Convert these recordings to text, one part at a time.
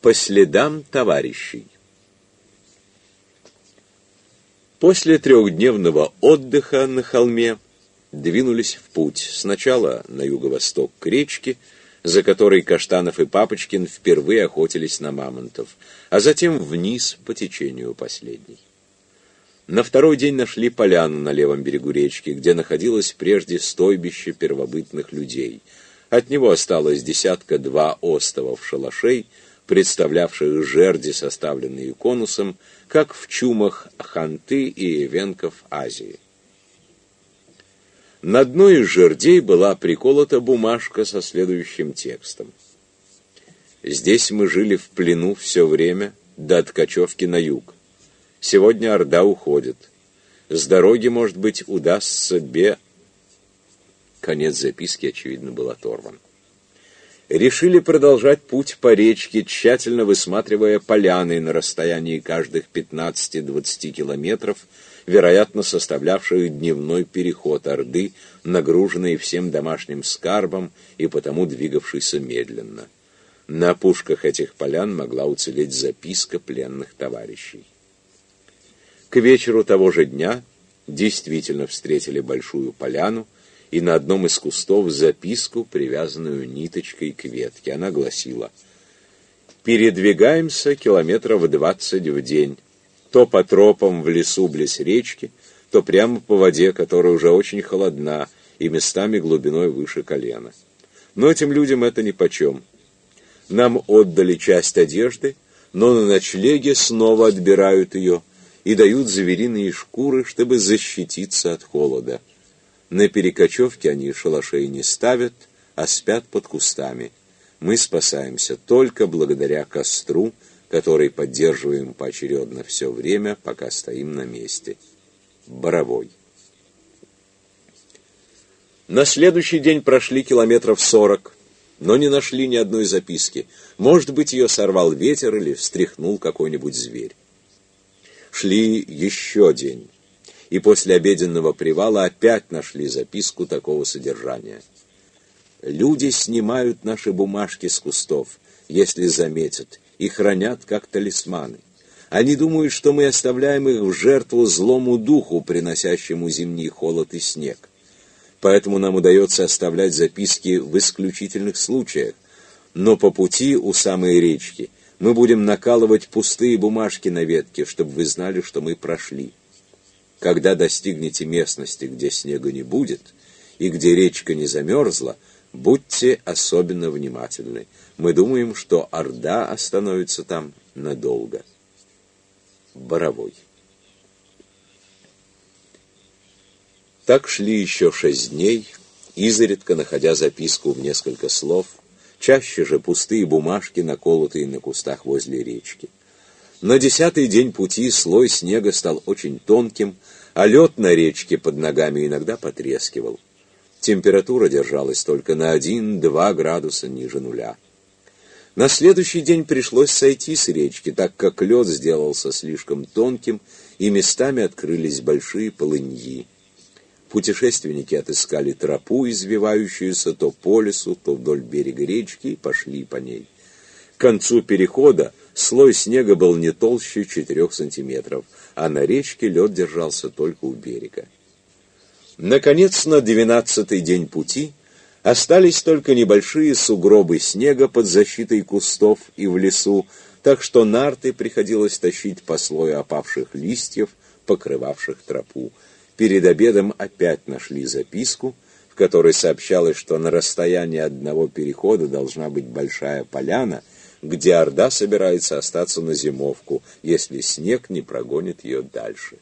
По следам товарищей. После трехдневного отдыха на холме двинулись в путь. Сначала на юго-восток к речке, за которой Каштанов и Папочкин впервые охотились на мамонтов, а затем вниз по течению последней. На второй день нашли поляну на левом берегу речки, где находилось прежде стойбище первобытных людей. От него осталось десятка-два остовов шалашей, представлявших жерди, составленные конусом, как в чумах Ханты и Эвенков Азии. На одной из жердей была приколота бумажка со следующим текстом. «Здесь мы жили в плену все время до Ткачевки на юг. Сегодня Орда уходит. С дороги, может быть, удастся бе...» Конец записки, очевидно, был оторван решили продолжать путь по речке, тщательно высматривая поляны на расстоянии каждых 15-20 километров, вероятно, составлявших дневной переход Орды, нагруженной всем домашним скарбом и потому двигавшейся медленно. На опушках этих полян могла уцелеть записка пленных товарищей. К вечеру того же дня действительно встретили большую поляну, и на одном из кустов записку, привязанную ниточкой к ветке. Она гласила «Передвигаемся километров двадцать в день, то по тропам в лесу близ речки, то прямо по воде, которая уже очень холодна и местами глубиной выше колена. Но этим людям это нипочем. Нам отдали часть одежды, но на ночлеге снова отбирают ее и дают звериные шкуры, чтобы защититься от холода. На перекочевке они шалашей не ставят, а спят под кустами. Мы спасаемся только благодаря костру, который поддерживаем поочередно все время, пока стоим на месте. Боровой. На следующий день прошли километров сорок, но не нашли ни одной записки. Может быть, ее сорвал ветер или встряхнул какой-нибудь зверь. Шли еще день и после обеденного привала опять нашли записку такого содержания. «Люди снимают наши бумажки с кустов, если заметят, и хранят как талисманы. Они думают, что мы оставляем их в жертву злому духу, приносящему зимний холод и снег. Поэтому нам удается оставлять записки в исключительных случаях, но по пути у самой речки мы будем накалывать пустые бумажки на ветке, чтобы вы знали, что мы прошли. Когда достигнете местности, где снега не будет, и где речка не замерзла, будьте особенно внимательны. Мы думаем, что Орда остановится там надолго. Боровой. Так шли еще шесть дней, изредка находя записку в несколько слов, чаще же пустые бумажки, наколотые на кустах возле речки. На десятый день пути слой снега стал очень тонким, а лед на речке под ногами иногда потрескивал. Температура держалась только на 1-2 градуса ниже нуля. На следующий день пришлось сойти с речки, так как лед сделался слишком тонким, и местами открылись большие полыньи. Путешественники отыскали тропу, извивающуюся то по лесу, то вдоль берега речки, и пошли по ней. К концу перехода слой снега был не толще четырех сантиметров, а на речке лед держался только у берега. Наконец, на двенадцатый день пути остались только небольшие сугробы снега под защитой кустов и в лесу, так что нарты приходилось тащить по слою опавших листьев, покрывавших тропу. Перед обедом опять нашли записку, в которой сообщалось, что на расстоянии одного перехода должна быть большая поляна — где Орда собирается остаться на зимовку, если снег не прогонит ее дальше.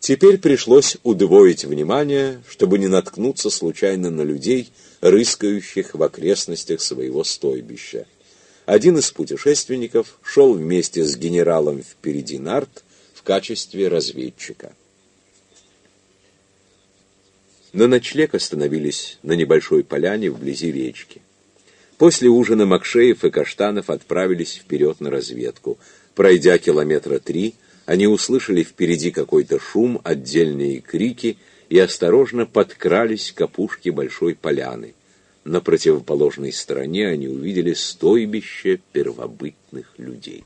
Теперь пришлось удвоить внимание, чтобы не наткнуться случайно на людей, рыскающих в окрестностях своего стойбища. Один из путешественников шел вместе с генералом впереди нарт в качестве разведчика. На ночлег остановились на небольшой поляне вблизи речки. После ужина Макшеев и Каштанов отправились вперед на разведку. Пройдя километра три, они услышали впереди какой-то шум, отдельные крики и осторожно подкрались к опушке большой поляны. на противоположной стороне они увидели стойбище первобытных людей.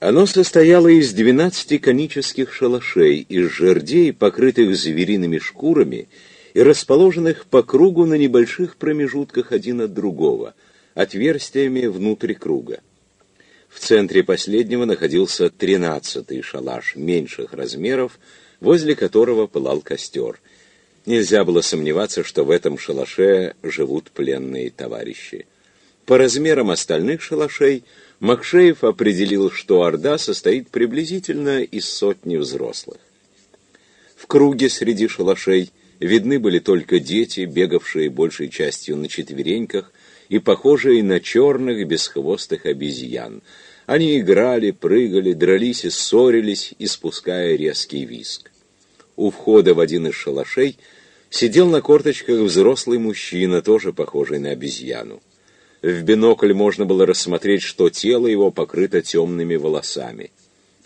Оно состояло из двенадцати конических шалашей, из жердей, покрытых звериными шкурами и расположенных по кругу на небольших промежутках один от другого, отверстиями внутрь круга. В центре последнего находился тринадцатый шалаш меньших размеров, возле которого пылал костер. Нельзя было сомневаться, что в этом шалаше живут пленные товарищи. По размерам остальных шалашей Макшеев определил, что Орда состоит приблизительно из сотни взрослых. В круге среди шалашей видны были только дети, бегавшие большей частью на четвереньках и похожие на черных бесхвостых обезьян. Они играли, прыгали, дрались и ссорились, испуская резкий визг. У входа в один из шалашей сидел на корточках взрослый мужчина, тоже похожий на обезьяну. В бинокль можно было рассмотреть, что тело его покрыто темными волосами.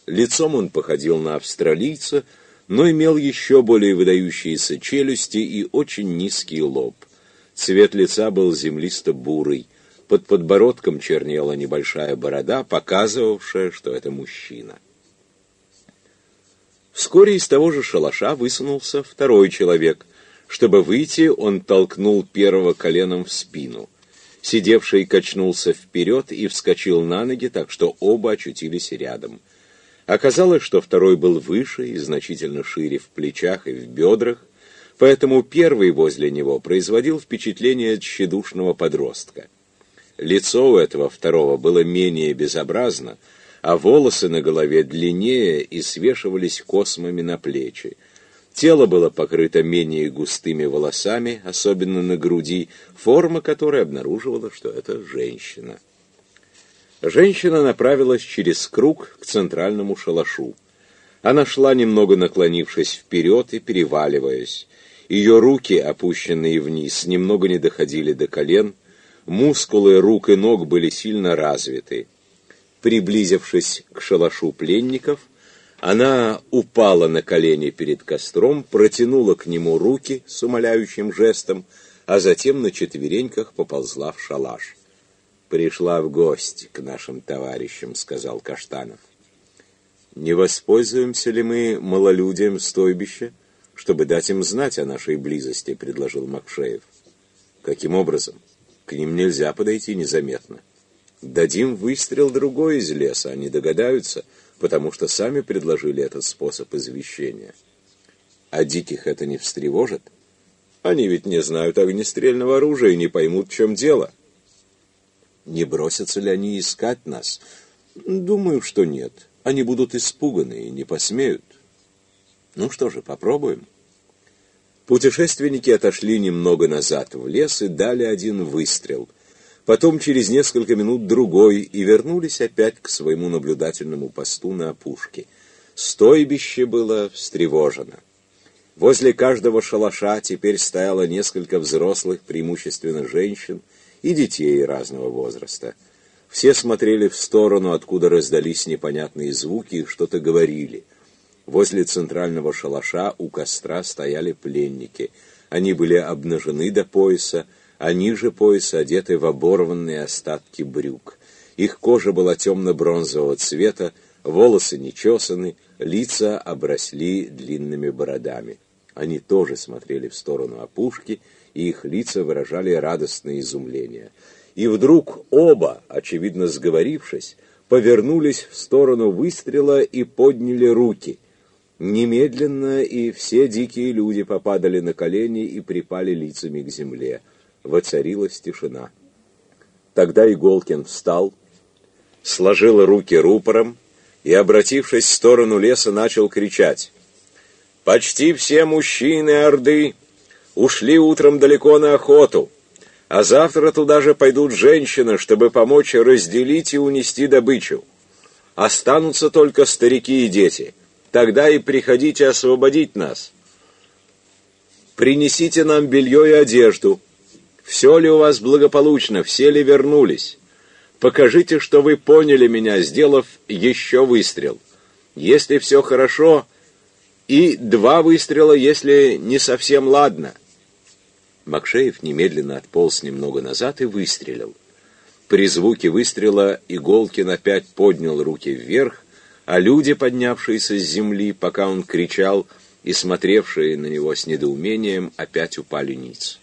Лицом он походил на австралийца, но имел еще более выдающиеся челюсти и очень низкий лоб. Цвет лица был землисто-бурый. Под подбородком чернела небольшая борода, показывавшая, что это мужчина. Вскоре из того же шалаша высунулся второй человек. Чтобы выйти, он толкнул первого коленом в спину. Сидевший качнулся вперед и вскочил на ноги, так что оба очутились рядом. Оказалось, что второй был выше и значительно шире в плечах и в бедрах, поэтому первый возле него производил впечатление тщедушного подростка. Лицо у этого второго было менее безобразно, а волосы на голове длиннее и свешивались космами на плечи. Тело было покрыто менее густыми волосами, особенно на груди, форма которой обнаруживала, что это женщина. Женщина направилась через круг к центральному шалашу. Она шла, немного наклонившись вперед и переваливаясь. Ее руки, опущенные вниз, немного не доходили до колен, мускулы рук и ног были сильно развиты. Приблизившись к шалашу пленников, она упала на колени перед костром, протянула к нему руки с умоляющим жестом, а затем на четвереньках поползла в шалаш. «Пришла в гости к нашим товарищам», — сказал Каштанов. «Не воспользуемся ли мы малолюдием стойбища, чтобы дать им знать о нашей близости?» — предложил Макшеев. «Каким образом? К ним нельзя подойти незаметно. Дадим выстрел другой из леса, они догадаются» потому что сами предложили этот способ извещения. А диких это не встревожит? Они ведь не знают огнестрельного оружия и не поймут, в чем дело. Не бросятся ли они искать нас? Думаю, что нет. Они будут испуганы и не посмеют. Ну что же, попробуем. Путешественники отошли немного назад в лес и дали один выстрел — потом через несколько минут другой, и вернулись опять к своему наблюдательному посту на опушке. Стойбище было встревожено. Возле каждого шалаша теперь стояло несколько взрослых, преимущественно женщин, и детей разного возраста. Все смотрели в сторону, откуда раздались непонятные звуки и что-то говорили. Возле центрального шалаша у костра стояли пленники. Они были обнажены до пояса, а ниже пояса одеты в оборванные остатки брюк. Их кожа была темно-бронзового цвета, волосы нечесаны, лица обросли длинными бородами. Они тоже смотрели в сторону опушки, и их лица выражали радостное изумление. И вдруг оба, очевидно сговорившись, повернулись в сторону выстрела и подняли руки. Немедленно и все дикие люди попадали на колени и припали лицами к земле воцарилась тишина. Тогда Иголкин встал, сложил руки рупором и, обратившись в сторону леса, начал кричать. «Почти все мужчины Орды ушли утром далеко на охоту, а завтра туда же пойдут женщины, чтобы помочь разделить и унести добычу. Останутся только старики и дети. Тогда и приходите освободить нас. Принесите нам белье и одежду» Все ли у вас благополучно, все ли вернулись? Покажите, что вы поняли меня, сделав еще выстрел. Если все хорошо, и два выстрела, если не совсем ладно. Макшеев немедленно отполз немного назад и выстрелил. При звуке выстрела Иголкин опять поднял руки вверх, а люди, поднявшиеся с земли, пока он кричал, и смотревшие на него с недоумением, опять упали ниц.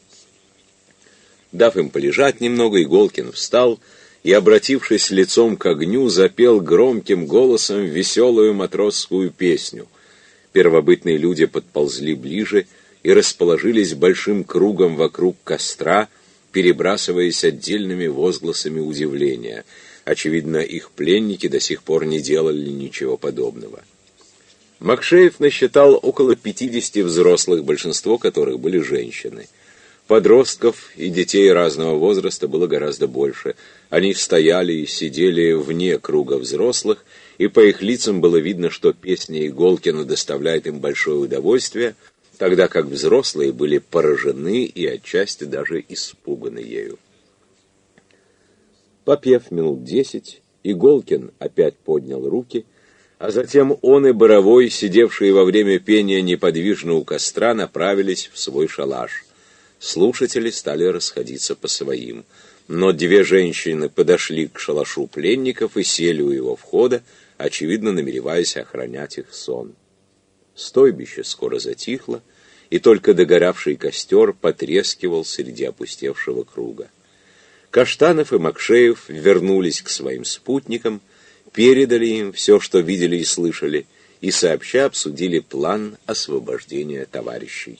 Дав им полежать немного, Иголкин встал и, обратившись лицом к огню, запел громким голосом веселую матросскую песню. Первобытные люди подползли ближе и расположились большим кругом вокруг костра, перебрасываясь отдельными возгласами удивления. Очевидно, их пленники до сих пор не делали ничего подобного. Макшеев насчитал около 50 взрослых, большинство которых были женщины. Подростков и детей разного возраста было гораздо больше. Они стояли и сидели вне круга взрослых, и по их лицам было видно, что песня Иголкина доставляет им большое удовольствие, тогда как взрослые были поражены и отчасти даже испуганы ею. Попев минут десять, Иголкин опять поднял руки — а затем он и Боровой, сидевшие во время пения неподвижно у костра, направились в свой шалаш. Слушатели стали расходиться по своим. Но две женщины подошли к шалашу пленников и сели у его входа, очевидно намереваясь охранять их сон. Стойбище скоро затихло, и только догоравший костер потрескивал среди опустевшего круга. Каштанов и Макшеев вернулись к своим спутникам, передали им все, что видели и слышали, и сообща обсудили план освобождения товарищей.